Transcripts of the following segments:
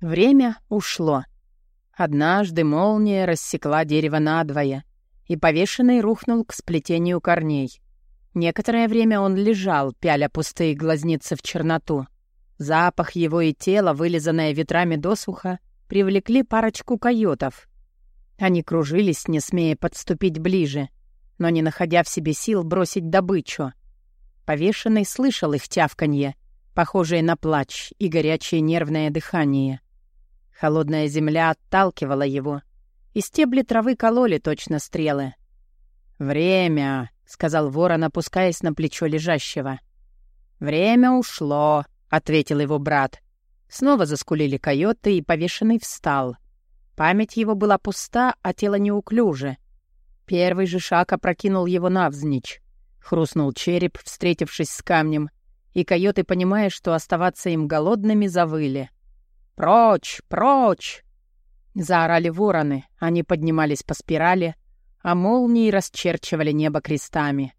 Время ушло. Однажды молния рассекла дерево надвое, и повешенный рухнул к сплетению корней. Некоторое время он лежал, пяля пустые глазницы в черноту. Запах его и тела, вылизанное ветрами досуха, привлекли парочку койотов. Они кружились, не смея подступить ближе, но не находя в себе сил бросить добычу. Повешенный слышал их тявканье, похожее на плач и горячее нервное дыхание. Холодная земля отталкивала его, и стебли травы кололи точно стрелы. «Время!» — сказал ворон, опускаясь на плечо лежащего. «Время ушло», — ответил его брат. Снова заскулили койоты, и повешенный встал. Память его была пуста, а тело неуклюже. Первый же шаг опрокинул его навзничь. Хрустнул череп, встретившись с камнем, и койоты, понимая, что оставаться им голодными, завыли. «Прочь! Прочь!» Заорали вороны, они поднимались по спирали, а молнии расчерчивали небо крестами.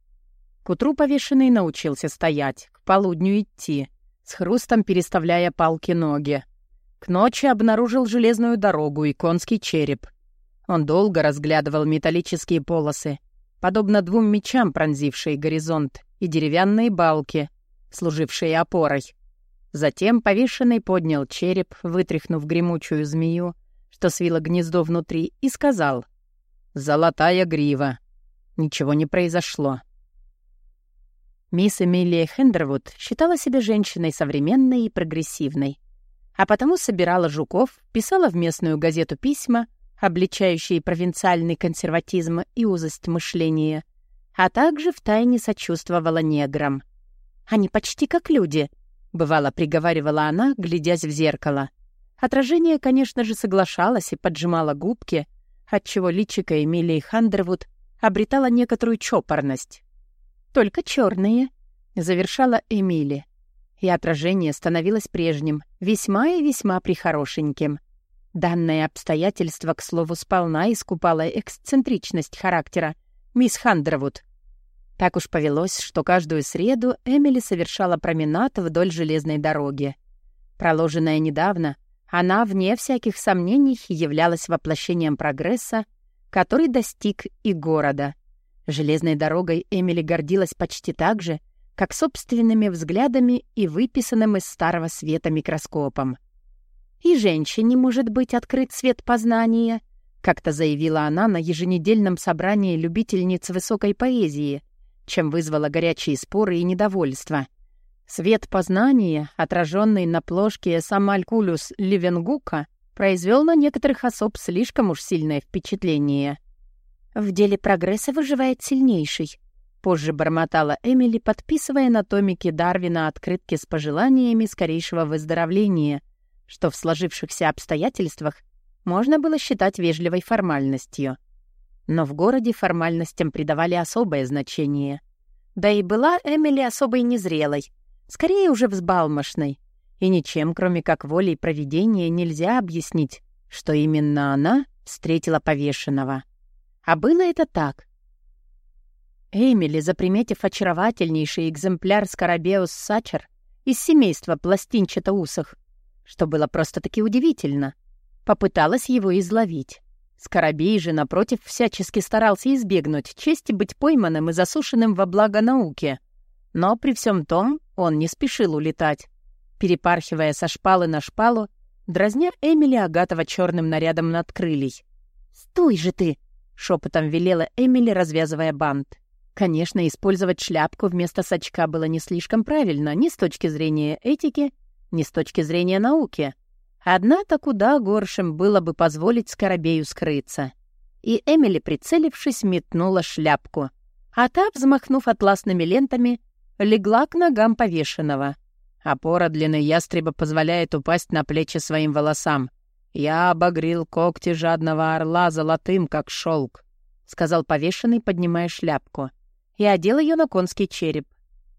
К утру повешенный научился стоять, к полудню идти, с хрустом переставляя палки-ноги. К ночи обнаружил железную дорогу и конский череп. Он долго разглядывал металлические полосы, подобно двум мечам, пронзившие горизонт, и деревянные балки, служившие опорой. Затем повешенный поднял череп, вытряхнув гремучую змею, что свило гнездо внутри, и сказал «Золотая грива». Ничего не произошло. Мисс Эмилия Хендервуд считала себя женщиной современной и прогрессивной, а потому собирала жуков, писала в местную газету письма, обличающие провинциальный консерватизм и узость мышления, а также втайне сочувствовала неграм. «Они почти как люди», — бывало приговаривала она, глядясь в зеркало. Отражение, конечно же, соглашалось и поджимало губки, отчего личико Эмилии Хандервуд обретала некоторую чопорность. «Только черные», — завершала Эмили. И отражение становилось прежним, весьма и весьма прихорошеньким. Данное обстоятельство, к слову, сполна искупало эксцентричность характера мисс Хандервуд. Так уж повелось, что каждую среду Эмили совершала променад вдоль железной дороги. Проложенная недавно, она, вне всяких сомнений, являлась воплощением прогресса, который достиг и города. Железной дорогой Эмили гордилась почти так же, как собственными взглядами и выписанным из старого света микроскопом. «И женщине может быть открыт свет познания», — как-то заявила она на еженедельном собрании любительниц высокой поэзии, чем вызвало горячие споры и недовольство. Свет познания, отраженный на плошке Самалькулюс Ливенгука, произвел на некоторых особ слишком уж сильное впечатление. «В деле прогресса выживает сильнейший», — позже бормотала Эмили, подписывая на томике Дарвина открытки с пожеланиями скорейшего выздоровления, что в сложившихся обстоятельствах можно было считать вежливой формальностью. Но в городе формальностям придавали особое значение. Да и была Эмили особой незрелой, скорее уже взбалмошной, и ничем, кроме как волей проведения, нельзя объяснить, что именно она встретила повешенного. А было это так. Эмили, заприметив очаровательнейший экземпляр Скоробеус Сачер из семейства пластинчато-усых, что было просто-таки удивительно, попыталась его изловить. Скоробей же, напротив, всячески старался избегнуть чести быть пойманным и засушенным во благо науки. Но при всем том он не спешил улетать. Перепархивая со шпалы на шпалу, дразня Эмили Агатова черным нарядом над крылей. «Стой же ты!» — шепотом велела Эмили, развязывая бант. Конечно, использовать шляпку вместо сачка было не слишком правильно ни с точки зрения этики, ни с точки зрения науки. Однако куда горшим было бы позволить Скоробею скрыться. И Эмили, прицелившись, метнула шляпку. А та, взмахнув атласными лентами, легла к ногам повешенного. Опора длины ястреба позволяет упасть на плечи своим волосам. «Я обогрил когти жадного орла золотым, как шелк», — сказал повешенный, поднимая шляпку. И одел ее на конский череп.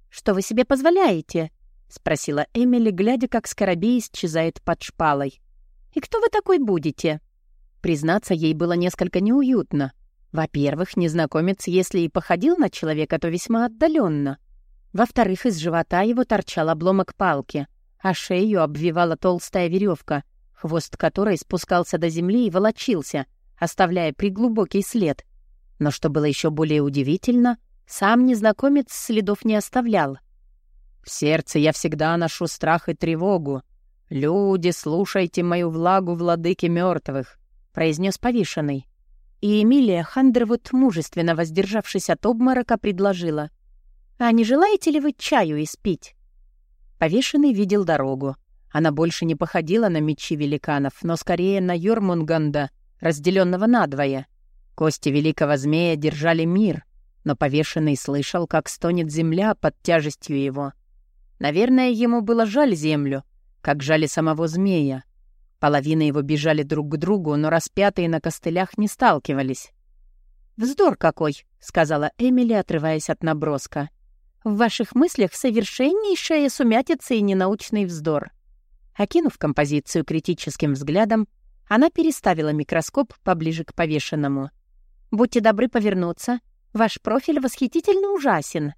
«Что вы себе позволяете?» — спросила Эмили, глядя, как скоробей исчезает под шпалой. «И кто вы такой будете?» Признаться, ей было несколько неуютно. Во-первых, незнакомец, если и походил на человека, то весьма отдаленно. Во-вторых, из живота его торчал обломок палки, а шею обвивала толстая веревка, хвост которой спускался до земли и волочился, оставляя приглубокий след. Но что было еще более удивительно, сам незнакомец следов не оставлял. «В сердце я всегда ношу страх и тревогу. Люди, слушайте мою влагу, владыки мертвых», — произнес повешенный. И Эмилия Хандервуд, мужественно воздержавшись от обморока, предложила. «А не желаете ли вы чаю испить?» Повешенный видел дорогу. Она больше не походила на мечи великанов, но скорее на Йормунганда, разделенного надвое. Кости великого змея держали мир, но повешенный слышал, как стонет земля под тяжестью его. Наверное, ему было жаль землю, как жали самого змея. Половины его бежали друг к другу, но распятые на костылях не сталкивались. «Вздор какой!» — сказала Эмили, отрываясь от наброска. В ваших мыслях совершеннейшая сумятица и ненаучный вздор». Окинув композицию критическим взглядом, она переставила микроскоп поближе к повешенному. «Будьте добры повернуться. Ваш профиль восхитительно ужасен».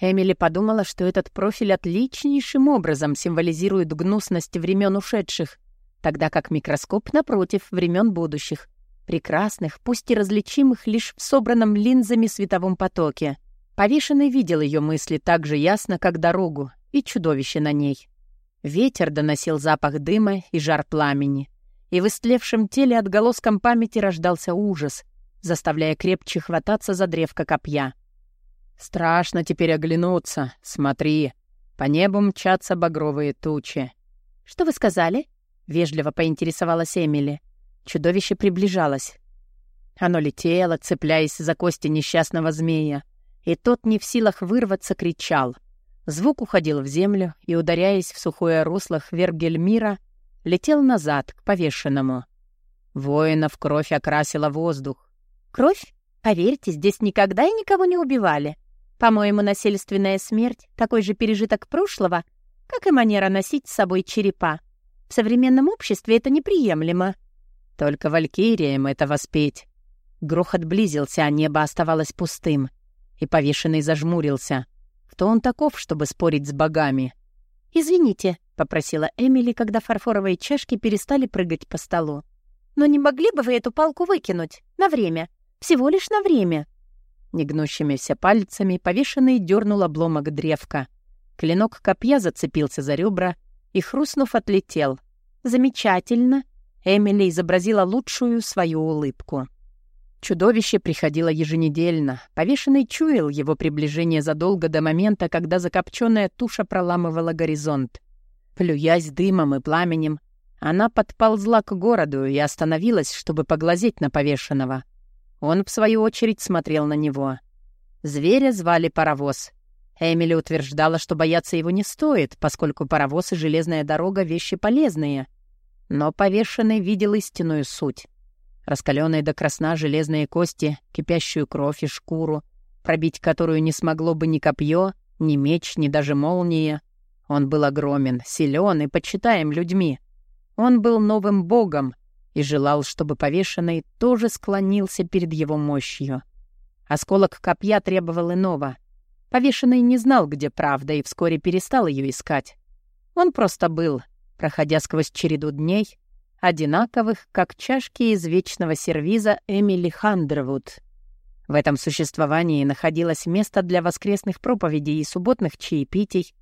Эмили подумала, что этот профиль отличнейшим образом символизирует гнусность времен ушедших, тогда как микроскоп, напротив, времен будущих, прекрасных, пусть и различимых лишь в собранном линзами световом потоке — Повешенный видел ее мысли так же ясно, как дорогу и чудовище на ней. Ветер доносил запах дыма и жар пламени, и в истлевшем теле отголоском памяти рождался ужас, заставляя крепче хвататься за древко копья. «Страшно теперь оглянуться. Смотри, по небу мчатся багровые тучи». «Что вы сказали?» — вежливо поинтересовалась Эмили. Чудовище приближалось. Оно летело, цепляясь за кости несчастного змея, и тот не в силах вырваться кричал. Звук уходил в землю и, ударяясь в сухое русло Хвергельмира, летел назад, к повешенному. Воинов кровь окрасила воздух. «Кровь? Поверьте, здесь никогда и никого не убивали. По-моему, насильственная смерть — такой же пережиток прошлого, как и манера носить с собой черепа. В современном обществе это неприемлемо. Только валькириям это воспеть». Грохот близился, а небо оставалось пустым и повешенный зажмурился. Кто он таков, чтобы спорить с богами? «Извините», — попросила Эмили, когда фарфоровые чашки перестали прыгать по столу. «Но не могли бы вы эту палку выкинуть? На время. Всего лишь на время». Негнущимися пальцами повешенный дернул обломок древка. Клинок копья зацепился за ребра и, хрустнув, отлетел. «Замечательно!» Эмили изобразила лучшую свою улыбку. Чудовище приходило еженедельно. Повешенный чуял его приближение задолго до момента, когда закопченная туша проламывала горизонт. Плюясь дымом и пламенем, она подползла к городу и остановилась, чтобы поглазеть на повешенного. Он, в свою очередь, смотрел на него. Зверя звали Паровоз. Эмили утверждала, что бояться его не стоит, поскольку паровоз и железная дорога — вещи полезные. Но повешенный видел истинную суть раскаленные до красна железные кости, кипящую кровь и шкуру, пробить которую не смогло бы ни копье, ни меч, ни даже молния. Он был огромен, силен и почитаем людьми. Он был новым богом и желал, чтобы повешенный тоже склонился перед его мощью. Осколок копья требовал иного. Повешенный не знал, где правда, и вскоре перестал ее искать. Он просто был, проходя сквозь череду дней, одинаковых, как чашки из вечного сервиза Эмили Хандервуд. В этом существовании находилось место для воскресных проповедей и субботных чаепитий,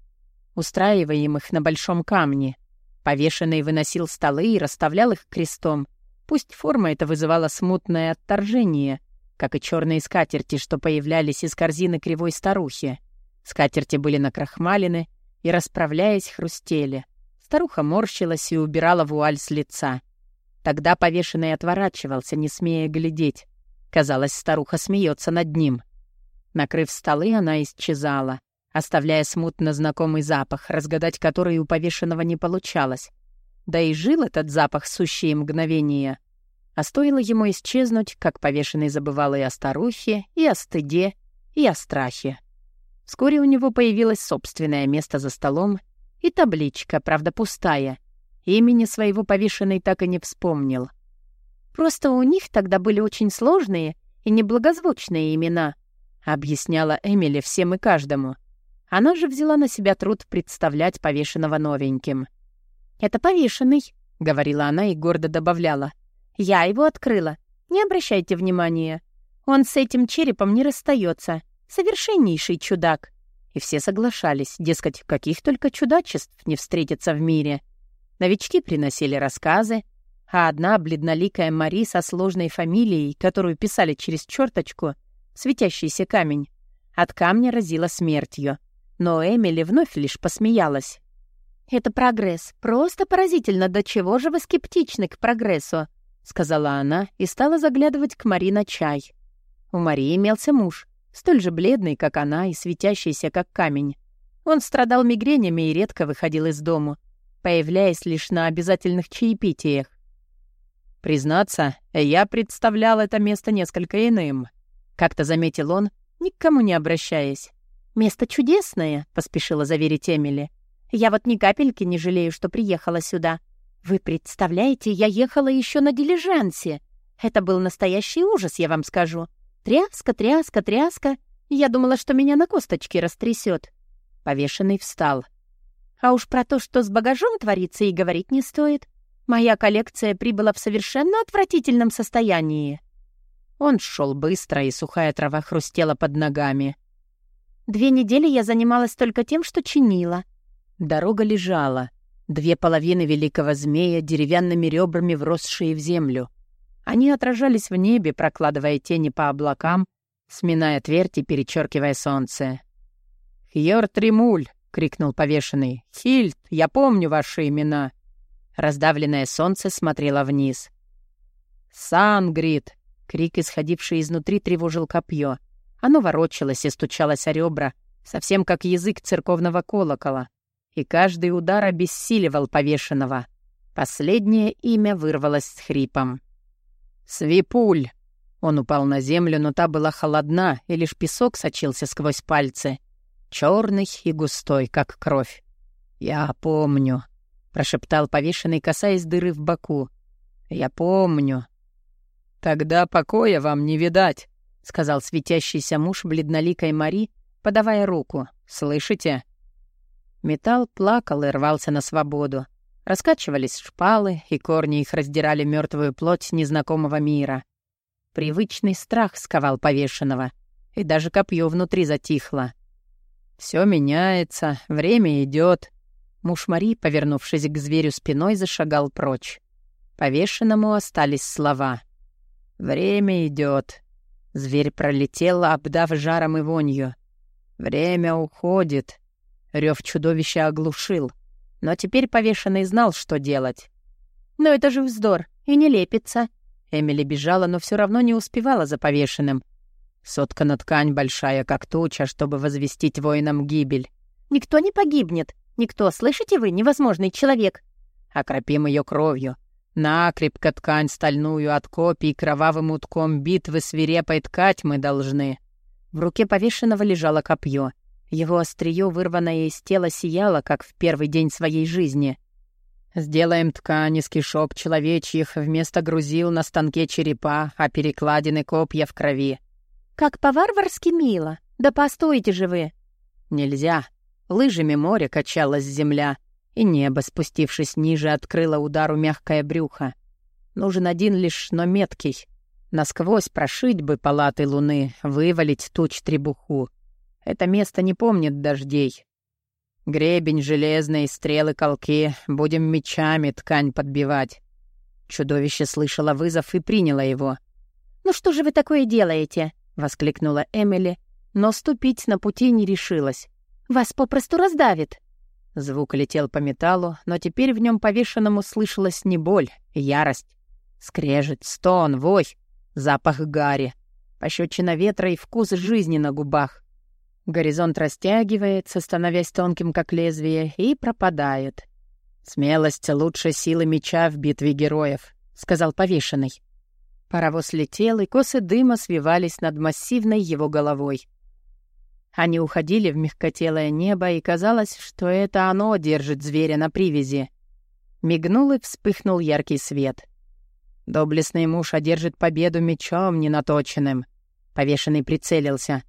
устраиваемых на большом камне. Повешенный выносил столы и расставлял их крестом. Пусть форма эта вызывала смутное отторжение, как и черные скатерти, что появлялись из корзины кривой старухи. Скатерти были накрахмалены и, расправляясь, хрустели — Старуха морщилась и убирала вуаль с лица. Тогда повешенный отворачивался, не смея глядеть. Казалось, старуха смеется над ним. Накрыв столы, она исчезала, оставляя смутно знакомый запах, разгадать который у повешенного не получалось. Да и жил этот запах сущие мгновения. А стоило ему исчезнуть, как повешенный забывал и о старухе, и о стыде, и о страхе. Вскоре у него появилось собственное место за столом, и табличка, правда, пустая. Имени своего повешенный так и не вспомнил. «Просто у них тогда были очень сложные и неблагозвучные имена», — объясняла Эмили всем и каждому. Она же взяла на себя труд представлять повешенного новеньким. «Это повешенный», —— говорила она и гордо добавляла. «Я его открыла. Не обращайте внимания. Он с этим черепом не расстается. Совершеннейший чудак». И все соглашались, дескать, каких только чудачеств не встретится в мире. Новички приносили рассказы, а одна бледноликая Мари со сложной фамилией, которую писали через черточку, светящийся камень, от камня разила смертью. Но Эмили вновь лишь посмеялась. «Это прогресс. Просто поразительно, до чего же вы скептичны к прогрессу?» — сказала она и стала заглядывать к Мари на чай. У Марии имелся муж, столь же бледный, как она, и светящийся, как камень. Он страдал мигренями и редко выходил из дому, появляясь лишь на обязательных чаепитиях. «Признаться, я представлял это место несколько иным», — как-то заметил он, ни к кому не обращаясь. «Место чудесное», — поспешила заверить Эмили. «Я вот ни капельки не жалею, что приехала сюда. Вы представляете, я ехала еще на дилижансе. Это был настоящий ужас, я вам скажу. Тряска, тряска, тряска. Я думала, что меня на косточки растрясет. Повешенный встал. А уж про то, что с багажом творится, и говорить не стоит. Моя коллекция прибыла в совершенно отвратительном состоянии. Он шел быстро, и сухая трава хрустела под ногами. Две недели я занималась только тем, что чинила. Дорога лежала. Две половины великого змея, деревянными ребрами вросшие в землю. Они отражались в небе, прокладывая тени по облакам, сминая твердь и перечеркивая солнце. «Хьор Тримуль!» — крикнул повешенный. «Хильд, я помню ваши имена!» Раздавленное солнце смотрело вниз. «Сангрид!» — крик, исходивший изнутри, тревожил копье. Оно ворочалось и стучалось о ребра, совсем как язык церковного колокола. И каждый удар обессиливал повешенного. Последнее имя вырвалось с хрипом. «Свипуль!» Он упал на землю, но та была холодна, и лишь песок сочился сквозь пальцы. черный и густой, как кровь. «Я помню», — прошептал повешенный, касаясь дыры в боку. «Я помню». «Тогда покоя вам не видать», — сказал светящийся муж бледноликой Мари, подавая руку. «Слышите?» Металл плакал и рвался на свободу. Раскачивались шпалы, и корни их раздирали мертвую плоть незнакомого мира. Привычный страх сковал повешенного, и даже копье внутри затихло. Все меняется, время идет. Муж Мари, повернувшись к зверю спиной, зашагал прочь. Повешенному остались слова. «Время идет. Зверь пролетел, обдав жаром и вонью. «Время уходит». Рев чудовища оглушил. Но теперь повешенный знал, что делать. «Но это же вздор, и не лепится». Эмили бежала, но все равно не успевала за повешенным. Соткана ткань большая, как туча, чтобы возвестить воинам гибель. «Никто не погибнет. Никто, слышите вы, невозможный человек?» Окропим ее кровью. Накрепко ткань стальную от копий кровавым утком битвы свирепой ткать мы должны. В руке повешенного лежало копье. Его острие, вырванное из тела, сияло, как в первый день своей жизни. Сделаем ткань из кишок человечьих, вместо грузил на станке черепа, а перекладины копья в крови. «Как по-варварски мило! Да постойте же вы!» «Нельзя!» Лыжами море качалась земля — и небо, спустившись ниже, открыло удару мягкое брюхо. Нужен один лишь, но меткий. Насквозь прошить бы палаты луны, вывалить туч требуху. Это место не помнит дождей. Гребень железный, стрелы колки, будем мечами ткань подбивать. Чудовище слышало вызов и приняло его. «Ну что же вы такое делаете?» — воскликнула Эмили, но ступить на пути не решилась. «Вас попросту раздавит». Звук летел по металлу, но теперь в нем повешенному слышалась не боль, ярость. Скрежет, стон, вой, запах гари, пощечина ветра и вкус жизни на губах. Горизонт растягивается, становясь тонким, как лезвие, и пропадает. «Смелость лучше силы меча в битве героев», — сказал повешенный. Паровоз летел, и косы дыма свивались над массивной его головой. Они уходили в мягкотелое небо, и казалось, что это оно держит зверя на привязи. Мигнул и вспыхнул яркий свет. Доблестный муж одержит победу мечом ненаточенным. Повешенный прицелился.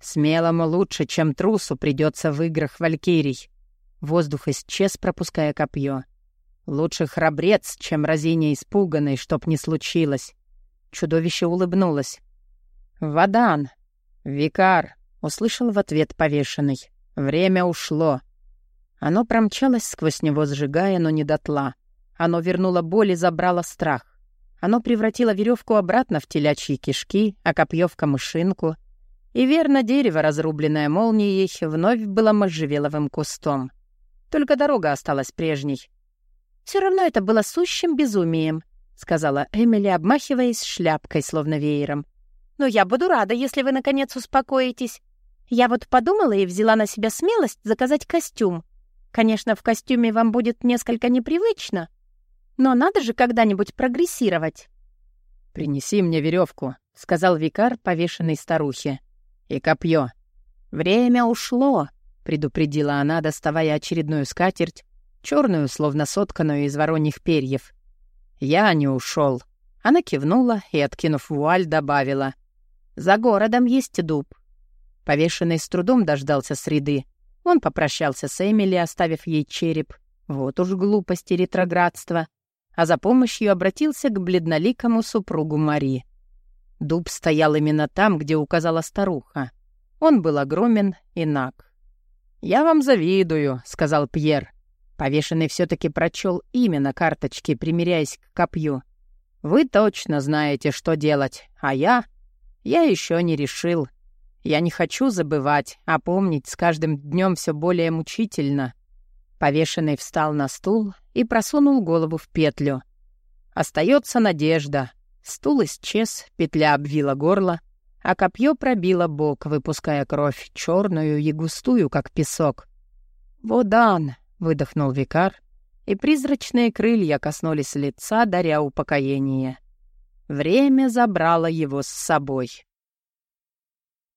Смелому лучше, чем трусу, придется в играх валькирий. Воздух исчез, пропуская копье. Лучше храбрец, чем разиня испуганный, чтоб не случилось. Чудовище улыбнулось. «Вадан! Викар!» — услышал в ответ повешенный. «Время ушло». Оно промчалось сквозь него, сжигая, но не дотла. Оно вернуло боль и забрало страх. Оно превратило веревку обратно в телячьи кишки, а копье в камышинку. И верно, дерево, разрубленное молнией, вновь было можжевеловым кустом. Только дорога осталась прежней. Все равно это было сущим безумием», — сказала Эмили, обмахиваясь шляпкой, словно веером. «Но я буду рада, если вы, наконец, успокоитесь. Я вот подумала и взяла на себя смелость заказать костюм. Конечно, в костюме вам будет несколько непривычно, но надо же когда-нибудь прогрессировать». «Принеси мне веревку, сказал викар повешенной старухе. «И копье. «Время ушло», — предупредила она, доставая очередную скатерть, черную, словно сотканную из вороньих перьев. «Я не ушел. Она кивнула и, откинув вуаль, добавила. «За городом есть дуб». Повешенный с трудом дождался среды. Он попрощался с Эмили, оставив ей череп. Вот уж глупость и ретроградство. А за помощью обратился к бледноликому супругу Мари. Дуб стоял именно там, где указала старуха. Он был огромен и наг. «Я вам завидую», — сказал Пьер. Повешенный все таки прочел имя на карточке, примиряясь к копью. «Вы точно знаете, что делать, а я... Я еще не решил. Я не хочу забывать, а помнить с каждым днем все более мучительно». Повешенный встал на стул и просунул голову в петлю. Остается надежда. Стул исчез, петля обвила горло, а копье пробило бок, выпуская кровь, черную и густую, как песок. «Водан!» выдохнул викар, и призрачные крылья коснулись лица, даря упокоение. Время забрало его с собой.